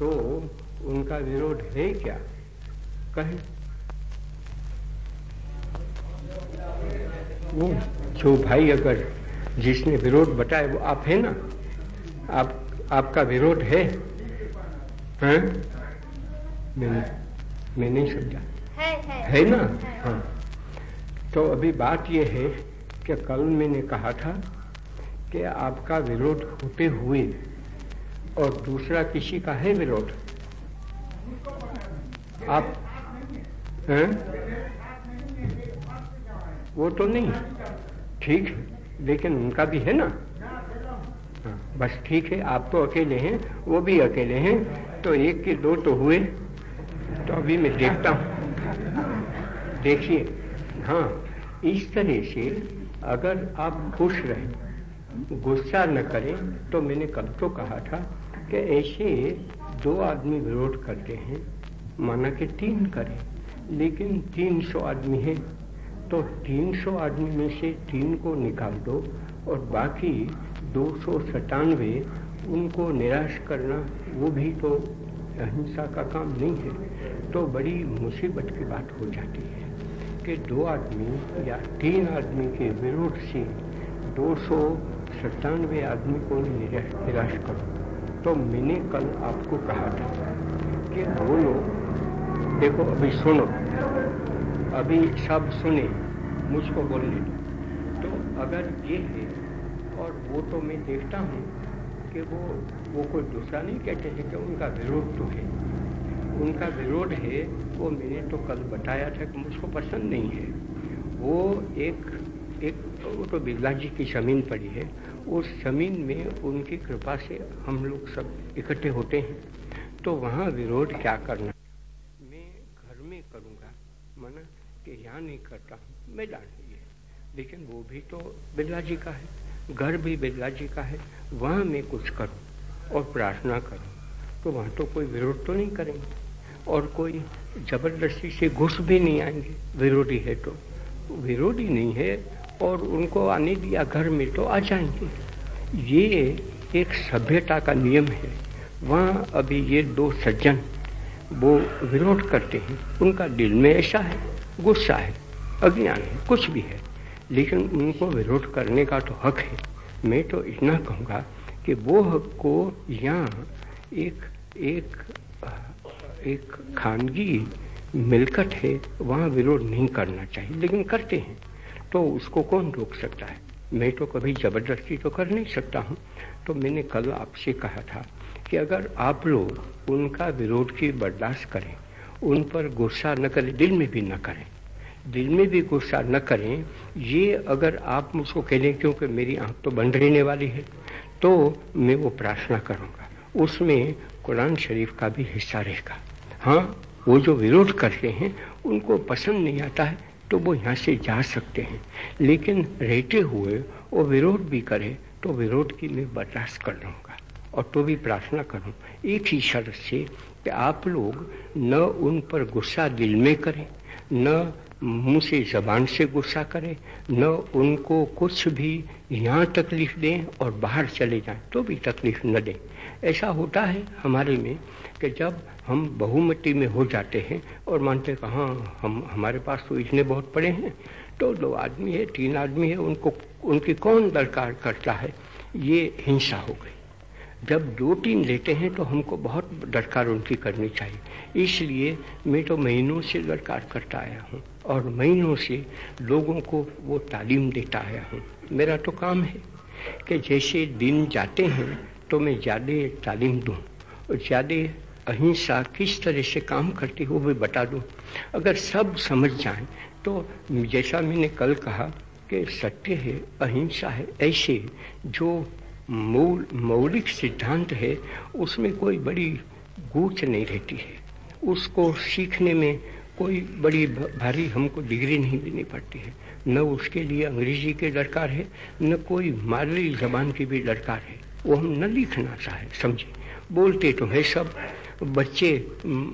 तो उनका विरोध है क्या? कहे। वो जो भाई अगर जिसने विरोध बताया वो आप है ना? आप आपका विरोध है? हैं? मैं मैं नहीं समझा। है है। है ना? है। हाँ। तो अभी बात यह है कि कल मैंने कहा था कि आपका विरोध होते हुए और दूसरा किसी का है विरोध? आप हैं? वो तो नहीं। ठीक लेकिन उनका भी है ना? हाँ, बस ठीक है आप तो अकेले हैं वो भी अकेले हैं। तो एक के दो तो हुए। तो अभी मैं देखता हूँ। देखिए हाँ इस तरह से अगर आप खुश रहें गुस्सा न करें तो मैंने कब तो कहा था कि ऐसे दो आदमी विरोध करते हैं, माना कि तीन करें। लेकिन तीन सौ आदमी हैं तो तीन सौ आदमी में से तीन को निकाल दो और बाकी दो सौ सतानवे उनको निराश करना, वो भी तो अहिंसा का काम नहीं है। तो बड़ी मुसीबत की बात हो जाती है कि दो आदमी या तीन आदमी के विरोध से दो सौ सत्तानवे आदमी को निराश करो। तो मैंने कल आपको कहा था कि लोग देखो, अभी सुनो। अभी सब सुने। मुझको बोलने तो अगर ये है, और वो तो मैं देखता हूँ कि वो वो कोई दूसरा नहीं कहते हैं कि उनका विरोध तो है। उनका विरोध है, वो मैंने तो कल बताया था कि मुझको पसंद नहीं है। वो एक एक वो तो बिरला जी की ज़मीन पड़ी है। उस ज़मीन में उनकी कृपा से हम लोग सब इकट्ठे होते हैं। तो वहाँ विरोध क्या करना? मैं घर में करूँगा। मना कि यहाँ नहीं करता हूँ मैदान ही लेकिन वो भी तो बिरला जी का है। घर भी बिरला जी का है। वहाँ मैं कुछ करूँ और प्रार्थना करूँ। तो वहाँ तो कोई विरोध तो नहीं करेंगे। और कोई ज़बरदस्ती से घुस भी नहीं आएँगे। विरोधी है तो। विरोधी नहीं है और उनको आने दिया, घर में तो आ जाएँगे। ये एक सभ्यता का नियम है। वहाँ अभी ये दो सज्जन, वो विरोध करते हैं। उनका दिल में ऐसा है, गुस्सा है, अज्ञान है, कुछ भी है। लेकिन उनको विरोध करने का तो हक है। मैं तो इतना कहूँगा कि वो हक को यहाँ एक एक एक खानगी मिलकत है। वहाँ विरोध नहीं करना चाहिए, लेकिन करते हैं। तो उसको कौन रोक सकता है? मैं तो कभी ज़बरदस्ती तो कर नहीं सकता हूँ। तो मैंने कल आपसे कहा था कि अगर आप लोग उनका विरोध की बर्दाश्त करें, उन पर गुस्सा न करें, दिल में भी न करें, दिल में भी गुस्सा न करें, ये अगर आप मुझको कह दें क्योंकि मेरी आँख तो बंद रहने वाली है तो मैं वो प्रार्थना करूँगा। उसमें कुरान शरीफ का भी हिस्सा रहेगा। हाँ वो जो विरोध करते हैं, उनको पसंद नहीं आता है। तो वो यहाँ से जा सकते हैं। लेकिन रहते हुए वो विरोध भी करे तो विरोध की मैं बर्दाश्त कर लूँगा और तो भी प्रार्थना करूँ। एक ही शर्त से कि आप लोग न उन पर गुस्सा दिल में करें, न मुँह से जबान से गुस्सा करें, न उनको कुछ भी यहाँ तकलीफ़ दें और बाहर चले जाएँ तो भी तकलीफ़ न दें। ऐसा होता है हमारे में कि जब हम बहुमती में हो जाते हैं और मानते हैं हाँ हम, हमारे पास तो इतने बहुत पड़े हैं तो दो आदमी है, तीन आदमी है, उनको, उनकी कौन दरकार करता है? ये हिंसा हो गई। जब दो तीन लेते हैं तो हमको बहुत दरकार उनकी करनी चाहिए। इसलिए मैं तो महीनों से दरकार करता आया हूँ और महीनों से लोगों को वो तालीम देता आया हूँ। मेरा तो काम है कि जैसे दिन जाते हैं तो मैं ज़्यादा तालीम दूँ और ज़्यादा अहिंसा किस तरह से काम करती है वो भी बता दूँ। अगर सब समझ जाएँ तो जैसा मैंने कल कहा कि सत्य है, अहिंसा है, ऐसे जो मूल, मौलिक सिद्धांत है, उसमें कोई बड़ी गूंच नहीं रहती है। उसको सीखने में कोई बड़ी भारी हमको डिग्री नहीं देनी पड़ती है। न उसके लिए अंग्रेज़ी के दरकार है, न कोई माली जबान की भी दरकार है। वो हम न लिखना चाहे, समझे। बोलते तो है सब बच्चे,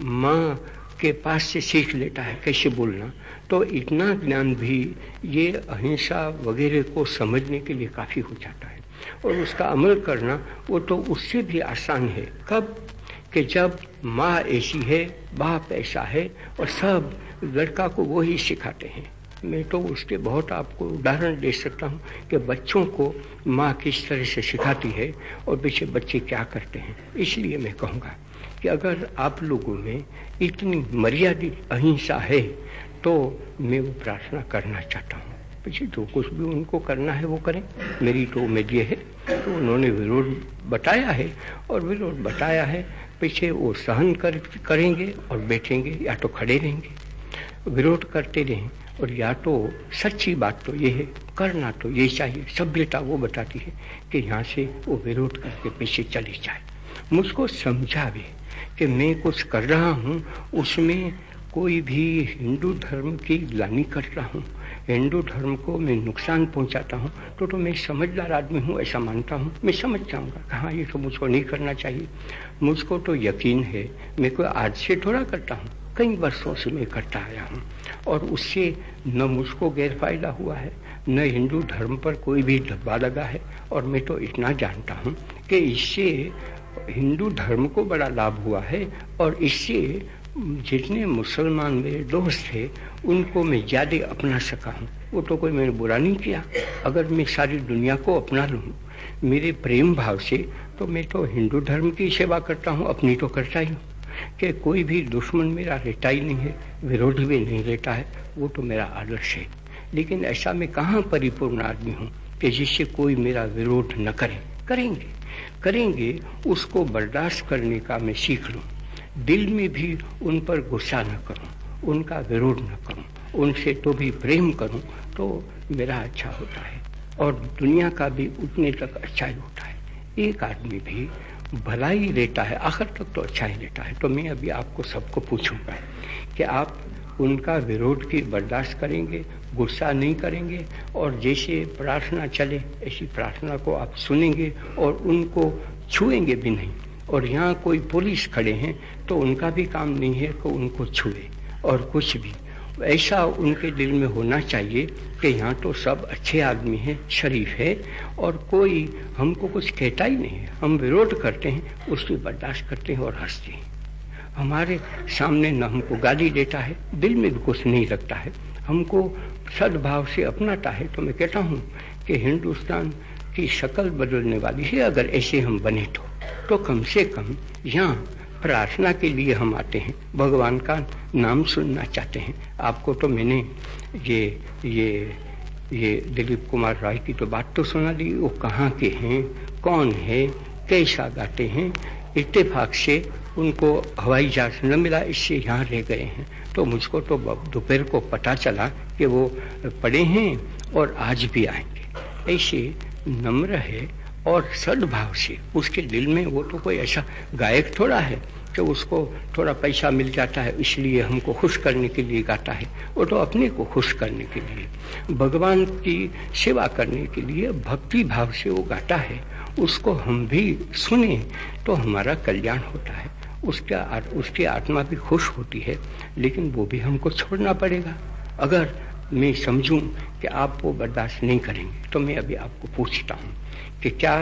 माँ के पास से सीख लेता है, कैसे बोलना। तो इतना ज्ञान भी ये अहिंसा वगैरह को समझने के लिए काफ़ी हो जाता है। और उसका अमल करना, वो तो उससे भी आसान है। कब? कि जब माँ ऐसी है, बाप ऐसा है, और सब लड़का को वो ही सिखाते हैं। मैं तो उसके बहुत आपको उदाहरण दे सकता हूँ कि बच्चों को माँ किस तरह से सिखाती है और पीछे बच्चे क्या करते हैं। इसलिए मैं कहूँगा कि अगर आप लोगों में इतनी मर्यादित अहिंसा है तो मैं वो प्रार्थना करना चाहता हूँ। पीछे जो कुछ भी उनको करना है वो करें। मेरी तो उम्मीद ये है तो उन्होंने विरोध बताया है और विरोध बताया है, पीछे वो सहन कर, करेंगे और बैठेंगे, या तो खड़े रहेंगे। विरोध करते रहें और या तो सच्ची बात तो ये है, करना तो ये चाहिए, सभ्यता वो बताती है कि यहाँ से वो विरोध करके पीछे चले जाए। मुझको समझावे कि मैं कुछ कर रहा हूँ, उसमें कोई भी हिंदू धर्म की ग्लानी कर रहा हूँ, हिंदू धर्म को मैं नुकसान पहुंचाता हूँ तो तो मैं समझदार आदमी हूँ, ऐसा मानता हूँ, मैं समझ जाऊँगा, कहाँ ये तो मुझको नहीं करना चाहिए। मुझको तो यकीन है, मैं कोई आज से थोड़ा करता हूँ, कई वर्षों से मैं करता आया हूँ, और उससे न मुझको गैरफायदा हुआ है, न हिंदू धर्म पर कोई भी धब्बा लगा है, और मैं तो इतना जानता हूँ कि इससे हिंदू धर्म को बड़ा लाभ हुआ है और इससे जितने मुसलमान मेरे दोस्त थे, उनको मैं ज़्यादा अपना सका हूँ। वो तो कोई मैंने बुरा नहीं किया। अगर मैं सारी दुनिया को अपना लूँ, मेरे प्रेम भाव से तो मैं तो हिंदू धर्म की सेवा करता हूँ, अपनी तो करता ही हूँ। कि कोई भी दुश्मन मेरा रहता ही नहीं है, विरोधी भी नहीं रहता है, वो तो मेरा आदर्श है। लेकिन ऐसा मैं कहाँ परिपूर्ण आदमी हूँ कि जिससे कोई मेरा विरोध न करे? करेंगे। करेंगे, उसको बर्दाश्त करने का मैं सीख लूँ। दिल में भी उन पर गुस्सा न करूँ, उनका विरोध न करूँ, उनसे तो भी प्रेम करूँ तो मेरा अच्छा होता है। और दुनिया का भी उतने तक अच्छा ही होता है। एक आदमी भी भला ही है, आखिर तक तो अच्छा ही रहता है। तो मैं अभी आपको सबको पूछूँगा कि आप उनका विरोध की बर्दाश्त करेंगे, गुस्सा नहीं करेंगे और जैसे प्रार्थना चले, ऐसी प्रार्थना को आप सुनेंगे और उनको छुएँगे भी नहीं। और यहाँ कोई पुलिस खड़े हैं तो उनका भी काम नहीं है कि उनको छुए और कुछ भी। ऐसा उनके दिल में होना चाहिए कि यहाँ तो सब अच्छे आदमी हैं, शरीफ है और कोई हमको कुछ कहता ही नहीं है। हम विरोध करते हैं, उसकी बर्दाश्त करते हैं और हँसते हैं। हमारे सामने न हमको गाली देता है, दिल में भी कुछ नहीं लगता है। हमको सद्भाव से अपनाता है। तो मैं कहता हूँ कि हिंदुस्तान की शक्ल बदलने वाली है, अगर ऐसे हम बने तो। तो कम से कम यहाँ प्रार्थना के लिए हम आते हैं। भगवान का नाम सुनना चाहते हैं। आपको तो मैंने ये ये ये दिलीप कुमार राय की तो बात तो सुना दी। वो कहाँ के हैं? कौन है? कैसा गाते हैं? इत्तेफाक से उनको हवाई जहाज़ न मिला, इससे यहाँ रह गए हैं। तो मुझको तो दोपहर को पता चला कि वो पड़े हैं और आज भी आएँगे। ऐसे नम्र है और सद्भाव से उसके दिल में वो तो कोई ऐसा गायक थोड़ा है कि उसको थोड़ा पैसा मिल जाता है, इसलिए हमको खुश करने के लिए गाता है। वो तो अपने को खुश करने के लिए, भगवान की सेवा करने के लिए भक्ति भाव से वो गाता है। उसको हम भी सुने तो हमारा कल्याण होता है। उसका उसकी आत्मा भी खुश होती है, लेकिन वो भी हमको छोड़ना पड़ेगा। अगर मैं समझूं कि आप वो बर्दाश्त नहीं करेंगे तो मैं अभी आपको पूछता हूँ कि क्या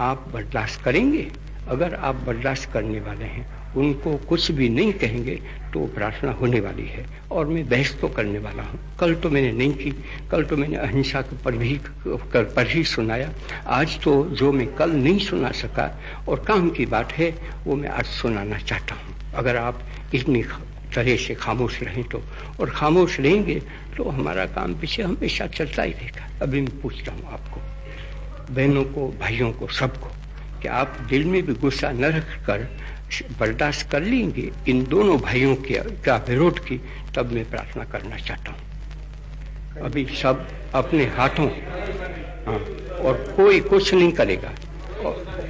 आप बर्दाश्त करेंगे? अगर आप बर्दाश्त करने वाले हैं उनको कुछ भी नहीं कहेंगे तो प्रार्थना होने वाली है। और मैं बहस तो करने वाला हूँ। कल तो मैंने नहीं की, कल तो मैंने अहिंसा पर भी, कर, पर ही सुनाया। आज तो जो मैं कल नहीं सुना सका, और काम की बात है, वो मैं आज सुनाना चाहता हूँ। अगर आप इतनी तरह से खामोश रहें तो और खामोश रहेंगे तो हमारा काम पीछे हमेशा चलता ही रहेगा। अभी मैं पूछता हूँ आपको, बहनों को, भाइयों को, सबको, कि आप दिल में भी गुस्सा न रख कर बर्दाश्त कर लेंगे, इन दोनों भाइयों के का विरोध की, तब मैं प्रार्थना करना चाहता हूँ। अभी सब अपने हाथों हाँ और कोई कुछ नहीं करेगा।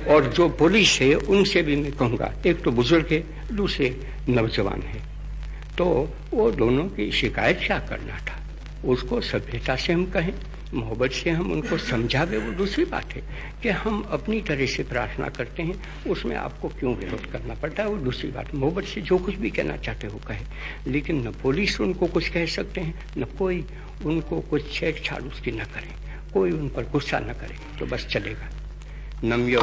और जो पुलिस है, उनसे भी मैं कहूँगा, एक तो बुज़ुर्ग है, दूसरे नौजवान है। तो वो दोनों की शिकायत क्या करना था? उसको सभ्यता से हम कहें मोहब्बत से हम उनको समझावे, वो दूसरी बात है कि हम अपनी तरह से प्रार्थना करते हैं, उसमें आपको क्यों विरोध करना पड़ता है? वो दूसरी बात, मोहब्बत से जो कुछ भी कहना चाहते हो कहे, लेकिन न पुलिस उनको कुछ कह सकते हैं, न कोई उनको कुछ छेड़छाड़ उसकी न करे, कोई उन पर गुस्सा न करे तो बस चलेगा। नमयो